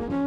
Bye.